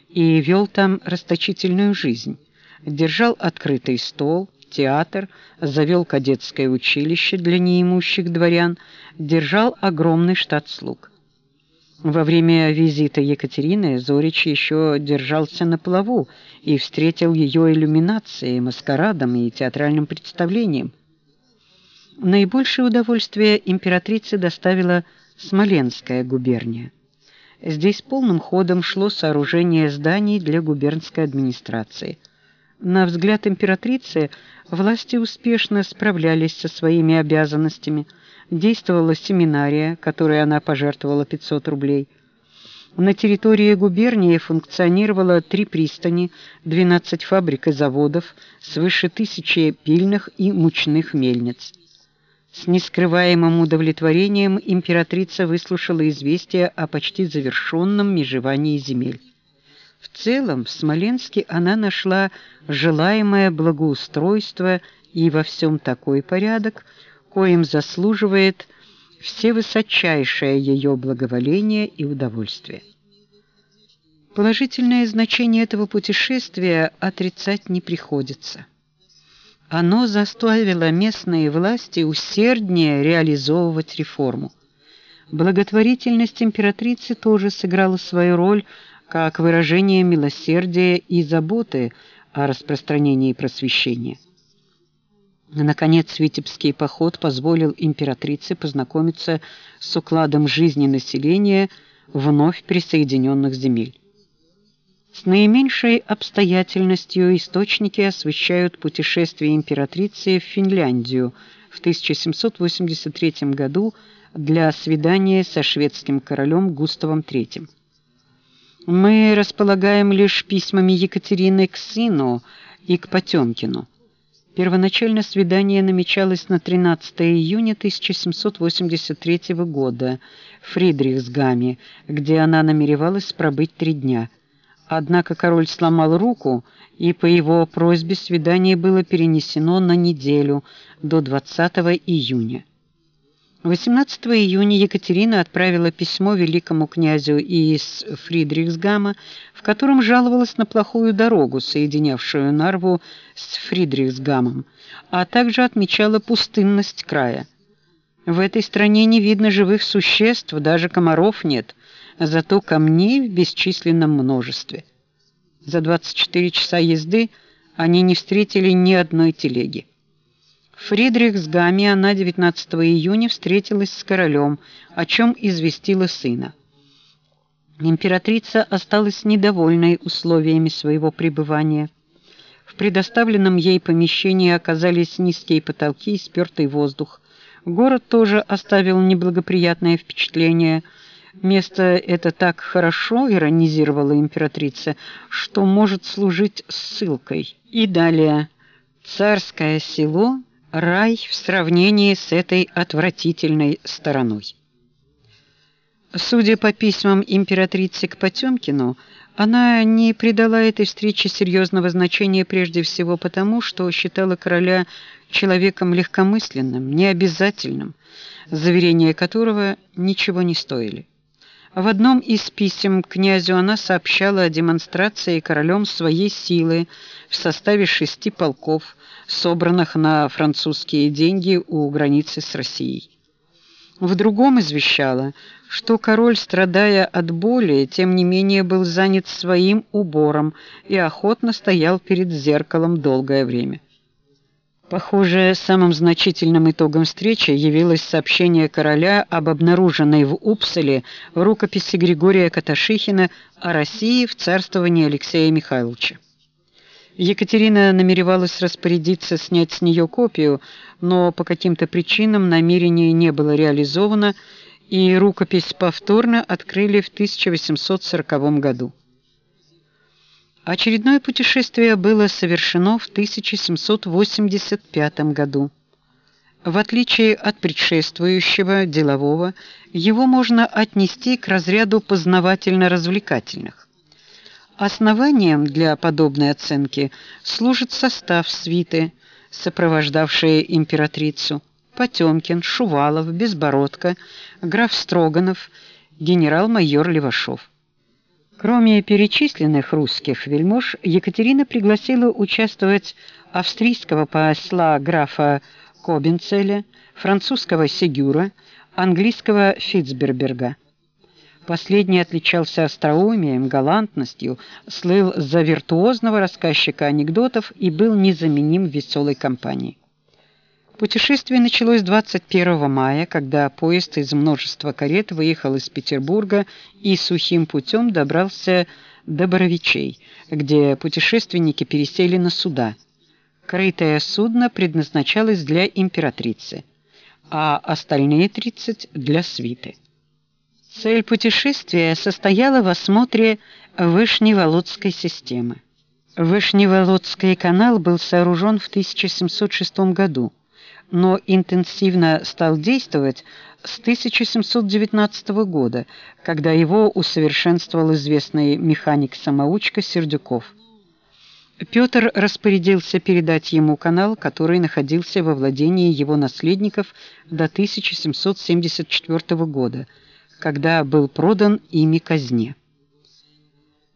и вел там расточительную жизнь. Держал открытый стол, театр, завел кадетское училище для неимущих дворян, держал огромный штат слуг. Во время визита Екатерины Зорич еще держался на плаву и встретил ее иллюминацией, маскарадом и театральным представлением. Наибольшее удовольствие императрице доставила Смоленская губерния. Здесь полным ходом шло сооружение зданий для губернской администрации. На взгляд императрицы, власти успешно справлялись со своими обязанностями – действовала семинария, которой она пожертвовала 500 рублей. На территории губернии функционировало три пристани, 12 фабрик и заводов, свыше тысячи пильных и мучных мельниц. С нескрываемым удовлетворением императрица выслушала известие о почти завершенном межевании земель. В целом, в Смоленске она нашла желаемое благоустройство и во всем такой порядок, коим заслуживает все высочайшее ее благоволение и удовольствие. Положительное значение этого путешествия отрицать не приходится. Оно заставило местные власти усерднее реализовывать реформу. Благотворительность императрицы тоже сыграла свою роль как выражение милосердия и заботы о распространении просвещения. Наконец, Витебский поход позволил императрице познакомиться с укладом жизни населения вновь присоединенных земель. С наименьшей обстоятельностью источники освещают путешествие императрицы в Финляндию в 1783 году для свидания со шведским королем Густавом III. Мы располагаем лишь письмами Екатерины к сыну и к Потемкину. Первоначально свидание намечалось на 13 июня 1783 года в Фридрихсгаме, где она намеревалась пробыть три дня. Однако король сломал руку, и по его просьбе свидание было перенесено на неделю до 20 июня. 18 июня Екатерина отправила письмо великому князю из Фридрихсгама, в котором жаловалась на плохую дорогу, соединявшую Нарву с Фридрихсгамом, а также отмечала пустынность края. В этой стране не видно живых существ, даже комаров нет, зато камней в бесчисленном множестве. За 24 часа езды они не встретили ни одной телеги. В Фридрихсгаме она 19 июня встретилась с королем, о чем известила сына. Императрица осталась недовольной условиями своего пребывания. В предоставленном ей помещении оказались низкие потолки и спёртый воздух. Город тоже оставил неблагоприятное впечатление. Место это так хорошо иронизировала императрица, что может служить ссылкой. И далее царское село рай в сравнении с этой отвратительной стороной. Судя по письмам императрицы к Потемкину, она не придала этой встрече серьезного значения прежде всего потому, что считала короля человеком легкомысленным, необязательным, заверения которого ничего не стоили. В одном из писем князю она сообщала о демонстрации королем своей силы в составе шести полков, собранных на французские деньги у границы с Россией. В другом извещала, что король, страдая от боли, тем не менее был занят своим убором и охотно стоял перед зеркалом долгое время. Похоже, самым значительным итогом встречи явилось сообщение короля об обнаруженной в Упсале рукописи Григория Каташихина о России в царствовании Алексея Михайловича. Екатерина намеревалась распорядиться снять с нее копию, но по каким-то причинам намерение не было реализовано, и рукопись повторно открыли в 1840 году. Очередное путешествие было совершено в 1785 году. В отличие от предшествующего делового, его можно отнести к разряду познавательно-развлекательных. Основанием для подобной оценки служит состав свиты, сопровождавшей императрицу: Потемкин, Шувалов, Безбородко, граф Строганов, генерал-майор Левашов. Кроме перечисленных русских вельмож, Екатерина пригласила участвовать австрийского посла графа Кобенцеля, французского Сегюра, английского Фитцберберга. Последний отличался остроумием, галантностью, слыл за виртуозного рассказчика анекдотов и был незаменим в веселой компании. Путешествие началось 21 мая, когда поезд из множества карет выехал из Петербурга и сухим путем добрался до Боровичей, где путешественники пересели на суда. Крытое судно предназначалось для императрицы, а остальные 30 для свиты. Цель путешествия состояла в осмотре Вышневолодской системы. Вышневолодский канал был сооружен в 1706 году но интенсивно стал действовать с 1719 года, когда его усовершенствовал известный механик-самоучка Сердюков. Петр распорядился передать ему канал, который находился во владении его наследников до 1774 года, когда был продан ими казне.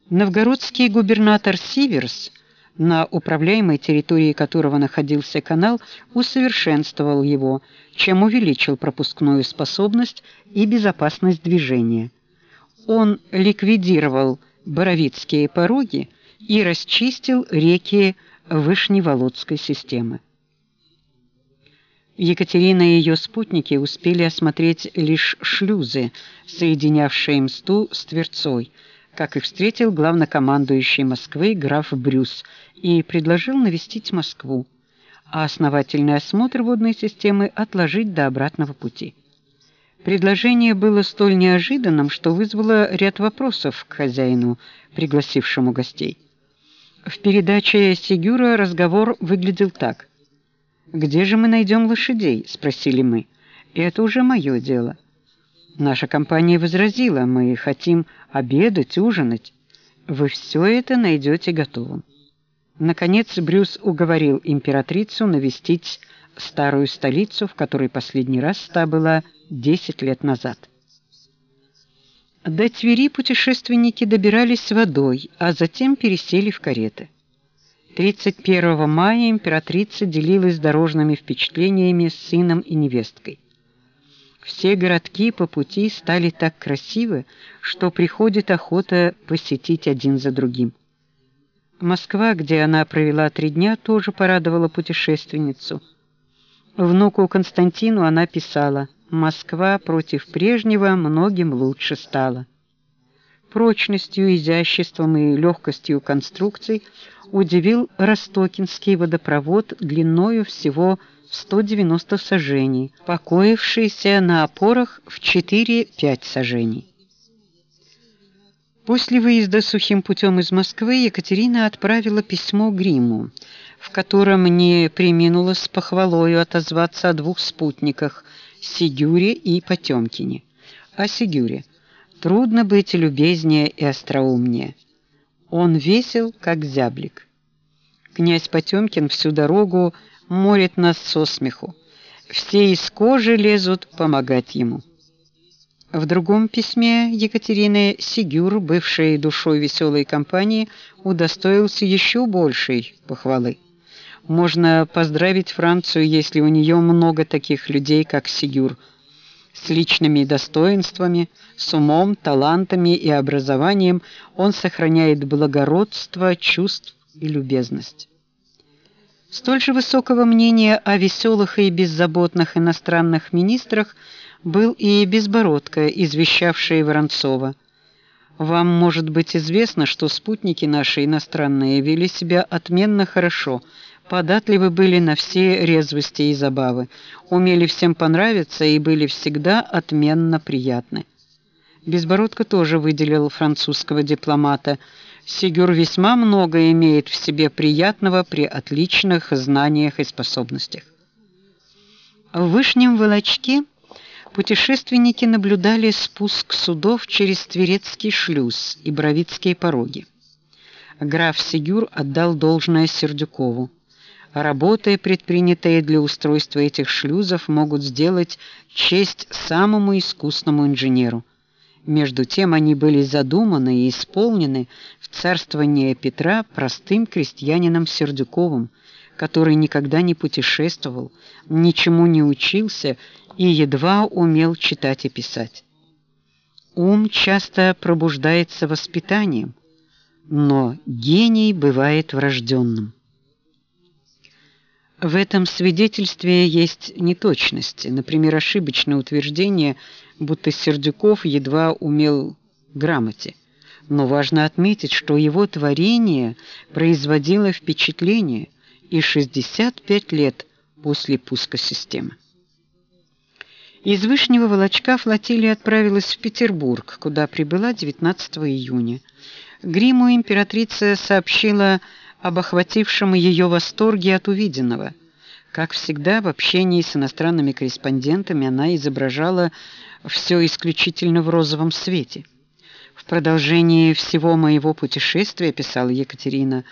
Новгородский губернатор Сиверс на управляемой территории которого находился канал, усовершенствовал его, чем увеличил пропускную способность и безопасность движения. Он ликвидировал Боровицкие пороги и расчистил реки Вышневолодской системы. Екатерина и ее спутники успели осмотреть лишь шлюзы, соединявшие Мсту с Тверцой, как и встретил главнокомандующий Москвы граф Брюс и предложил навестить Москву, а основательный осмотр водной системы отложить до обратного пути. Предложение было столь неожиданным, что вызвало ряд вопросов к хозяину, пригласившему гостей. В передаче Сигюра разговор выглядел так: "Где же мы найдем лошадей?" спросили мы. "Это уже мое дело". Наша компания возразила: "Мы хотим обедать, ужинать. Вы все это найдете готовым". Наконец Брюс уговорил императрицу навестить старую столицу, в которой последний раз та была 10 лет назад. До Твери путешественники добирались водой, а затем пересели в кареты. 31 мая императрица делилась дорожными впечатлениями с сыном и невесткой. Все городки по пути стали так красивы, что приходит охота посетить один за другим. Москва, где она провела три дня, тоже порадовала путешественницу. Внуку Константину она писала: "Москва против прежнего многим лучше стала". Прочностью, изяществом и легкостью конструкций удивил Ростокинский водопровод длиною всего в 190 сажений, покоившийся на опорах в 4-5 сажений. После выезда сухим путем из Москвы Екатерина отправила письмо Гриму, в котором не преминула с похвалою отозваться о двух спутниках Сигюре и Потемкине. О Сигюре трудно быть любезнее и остроумнее. Он весел, как зяблик. Князь Потемкин всю дорогу морит нас со смеху. Все из кожи лезут помогать ему. В другом письме Екатерины Сигюр, бывшей душой веселой компании, удостоился еще большей похвалы. Можно поздравить Францию, если у нее много таких людей, как Сигюр, с личными достоинствами, с умом, талантами и образованием он сохраняет благородство чувств и любезность. Столь же высокого мнения о веселых и беззаботных иностранных министрах – был и Безбородко, извещавший Воронцова. Вам может быть известно, что спутники наши иностранные вели себя отменно хорошо, податливы были на все резвости и забавы, умели всем понравиться и были всегда отменно приятны. Безбородко тоже выделил французского дипломата, Сигюр весьма много имеет в себе приятного при отличных знаниях и способностях. В Вышнем Волочке путешественники наблюдали спуск судов через Тверецкий шлюз и Бровицкие пороги. Граф Сигюр отдал должное Сердюкову. Работы, предпринятые для устройства этих шлюзов, могут сделать честь самому искусному инженеру. Между тем они были задуманы и исполнены в царствование Петра простым крестьянином Сердюковым, который никогда не путешествовал, ничему не учился и едва умел читать и писать. Ум часто пробуждается воспитанием, но гений бывает врожденным. В этом свидетельстве есть неточности, например, ошибочное утверждение, будто Сердюков едва умел грамоте. Но важно отметить, что его творение производило впечатление и 65 лет после пуска системы. Из Вышнего Волочка флотилия отправилась в Петербург, куда прибыла 19 июня. Гриму императрица сообщила об охватившем ее восторге от увиденного. Как всегда, в общении с иностранными корреспондентами она изображала все исключительно в розовом свете. В продолжении всего моего путешествия, писала Екатерина,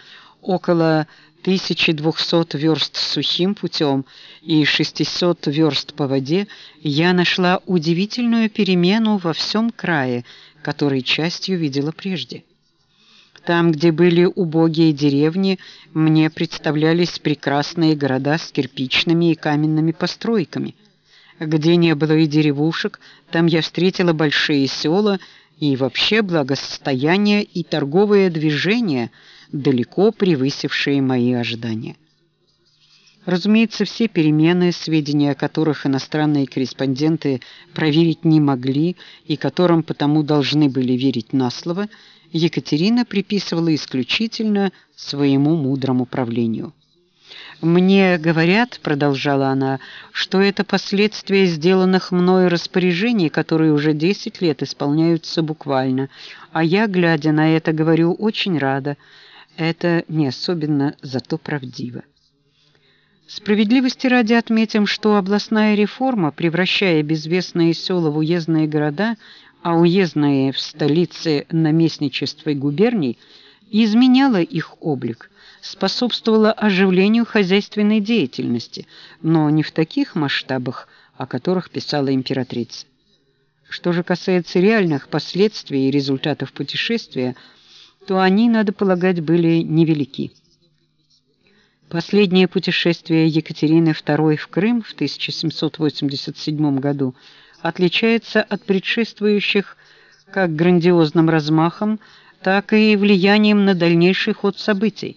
около 1200 верст сухим путем и 600 верст по воде, я нашла удивительную перемену во всем крае, который частью видела прежде. Там, где были убогие деревни, мне представлялись прекрасные города с кирпичными и каменными постройками. Где не было и деревушек, там я встретила большие села и вообще благосостояние и торговое движение, далеко превысившие мои ожидания. Разумеется, все перемены, сведения о которых иностранные корреспонденты проверить не могли и которым потому должны были верить на слово, Екатерина приписывала исключительно своему мудрому правлению. Мне говорят, продолжала она, что это последствия сделанных мною распоряжений, которые уже 10 лет исполняются буквально. А я, глядя на это, говорю: очень рада. Это не особенно, зато правдиво. Справедливости ради отметим, что областная реформа, превращая безвестные села в уездные города, а уездные в столице наместничества и губерний, изменяла их облик, способствовала оживлению хозяйственной деятельности, но не в таких масштабах, о которых писала императрица. Что же касается реальных последствий и результатов путешествия, то они, надо полагать, были невелики. Последнее путешествие Екатерины II в Крым в 1787 году отличается от предшествующих как грандиозным размахом, так и влиянием на дальнейший ход событий.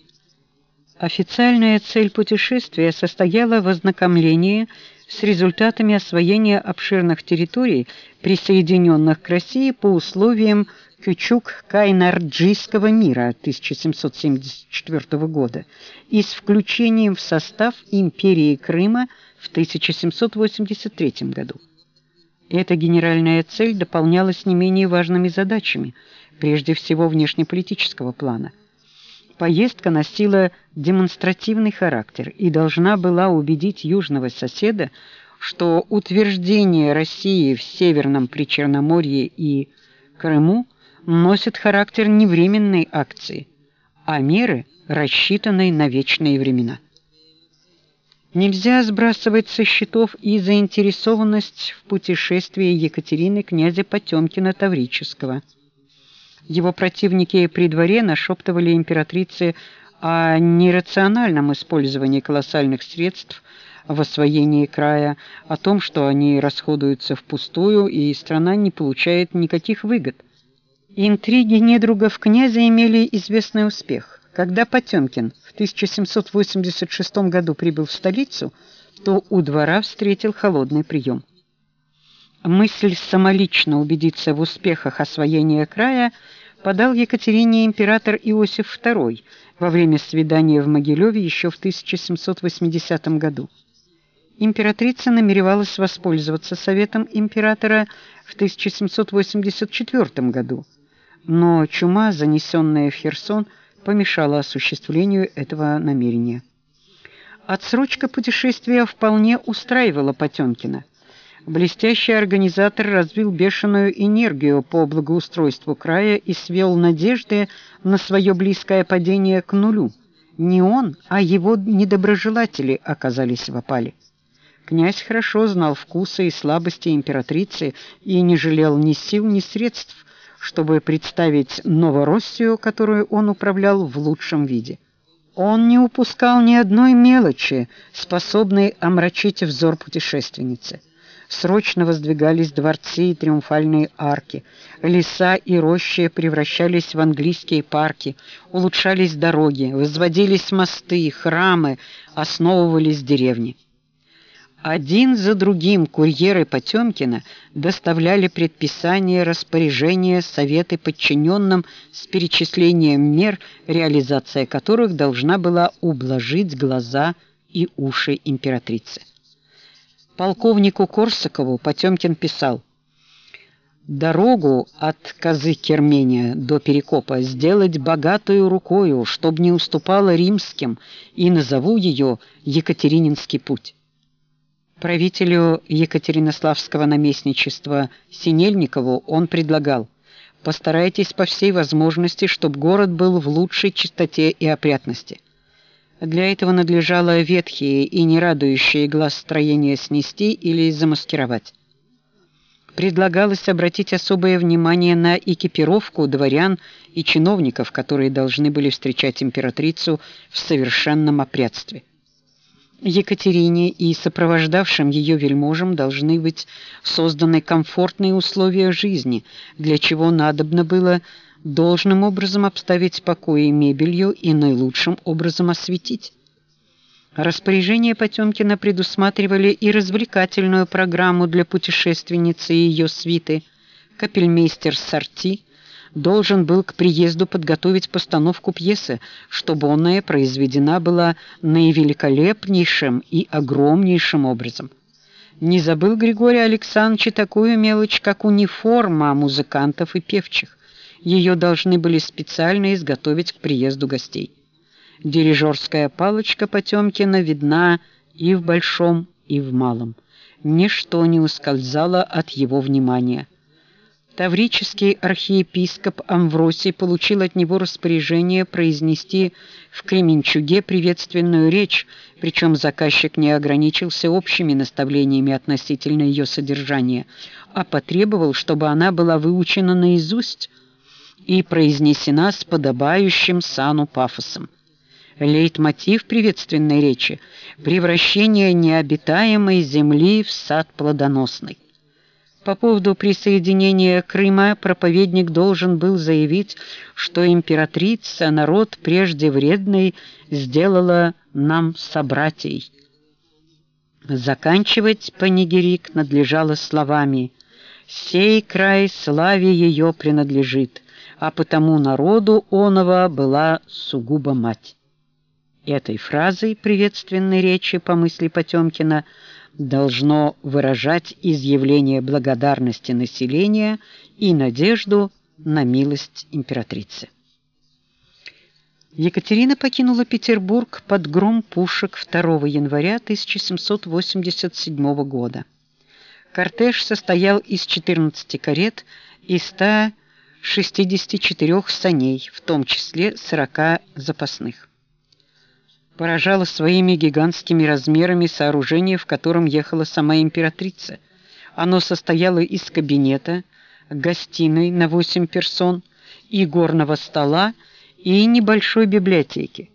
Официальная цель путешествия состояла в ознакомлении с результатами освоения обширных территорий, присоединенных к России по условиям Кючук-Кайнарджийского мира 1774 года и с включением в состав империи Крыма в 1783 году. Эта генеральная цель дополнялась не менее важными задачами, прежде всего внешнеполитического плана. Поездка носила демонстративный характер и должна была убедить южного соседа, что утверждение России в Северном Причерноморье и Крыму носит характер не временной акции, а меры, рассчитанной на вечные времена. Нельзя сбрасывать со счетов и заинтересованность в путешествии Екатерины князя Потемкина Таврического. Его противники при дворе нашептывали императрице о нерациональном использовании колоссальных средств в освоении края, о том, что они расходуются впустую и страна не получает никаких выгод. Интриги недругов князя имели известный успех. Когда Потемкин в 1786 году прибыл в столицу, то у двора встретил холодный прием. Мысль самолично убедиться в успехах освоения края подал Екатерине император Иосиф II во время свидания в Могилеве еще в 1780 году. Императрица намеревалась воспользоваться советом императора в 1784 году но чума, занесенная в Херсон, помешала осуществлению этого намерения. Отсрочка путешествия вполне устраивала Потёмкина. Блестящий организатор развил бешеную энергию по благоустройству края и свел надежды на свое близкое падение к нулю. Не он, а его недоброжелатели оказались в опале. Князь хорошо знал вкусы и слабости императрицы и не жалел ни сил, ни средств, чтобы представить Новороссию, которую он управлял в лучшем виде. Он не упускал ни одной мелочи, способной омрачить взор путешественницы. Срочно воздвигались дворцы и триумфальные арки, леса и рощи превращались в английские парки, улучшались дороги, возводились мосты, храмы, основывались деревни. Один за другим курьеры Потёмкина доставляли предписания, распоряжения, советы подчиненным с перечислением мер, реализация которых должна была ублажить глаза и уши императрицы. Полковнику Корсакову Потёмкин писал: Дорогу от Козы Кермения до Перекопа сделать богатую рукою, чтоб не уступала римским, и назову ее Екатерининский путь правителю Екатеринославского наместничества Синельникову он предлагал: "Постарайтесь по всей возможности, чтобы город был в лучшей чистоте и опрятности". Для этого надлежало ветхие и не радующие глаз строения снести или замаскировать. Предлагалось обратить особое внимание на экипировку дворян и чиновников, которые должны были встречать императрицу в совершенном опрятстве. Екатерине и сопровождавшим ее вельможам должны быть созданы комфортные условия жизни, для чего надобно было должным образом обставить покои мебелью и наилучшим образом осветить. Распоряжения Потёмкина предусматривали и развлекательную программу для путешественницы и ее свиты. Капельмейстер Сарти должен был к приезду подготовить постановку пьесы, чтобы она произведена была наивеликолепнейшим и огромнейшим образом. Не забыл Григорий Александрович такую мелочь, как униформа музыкантов и певчих. Ее должны были специально изготовить к приезду гостей. Дирижерская палочка Потёмкина видна и в большом, и в малом. Ничто не ускользало от его внимания. Таврический архиепископ Амвросий получил от него распоряжение произнести в Кременчуге приветственную речь, причем заказчик не ограничился общими наставлениями относительно ее содержания, а потребовал, чтобы она была выучена наизусть и произнесена с подобающим сану пафосом. Лейтмотив приветственной речи превращение необитаемой земли в сад плодоносный. По поводу присоединения Крыма проповедник должен был заявить, что императрица, народ прежде вредный, сделала нам собратьей. Заканчивать панигирик надлежало словами: "Сей край славе ее принадлежит, а потому народу оного была сугубо мать". Этой фразой приветственной речи по мысли Потёмкина должно выражать изъявление благодарности населения и надежду на милость императрицы. Екатерина покинула Петербург под гром пушек 2 января 1787 года. Кортеж состоял из 14 карет и 164 саней, в том числе 40 запасных поражало своими гигантскими размерами сооружение, в котором ехала сама императрица. Оно состояло из кабинета, гостиной на восемь персон и горного стола и небольшой библиотеки.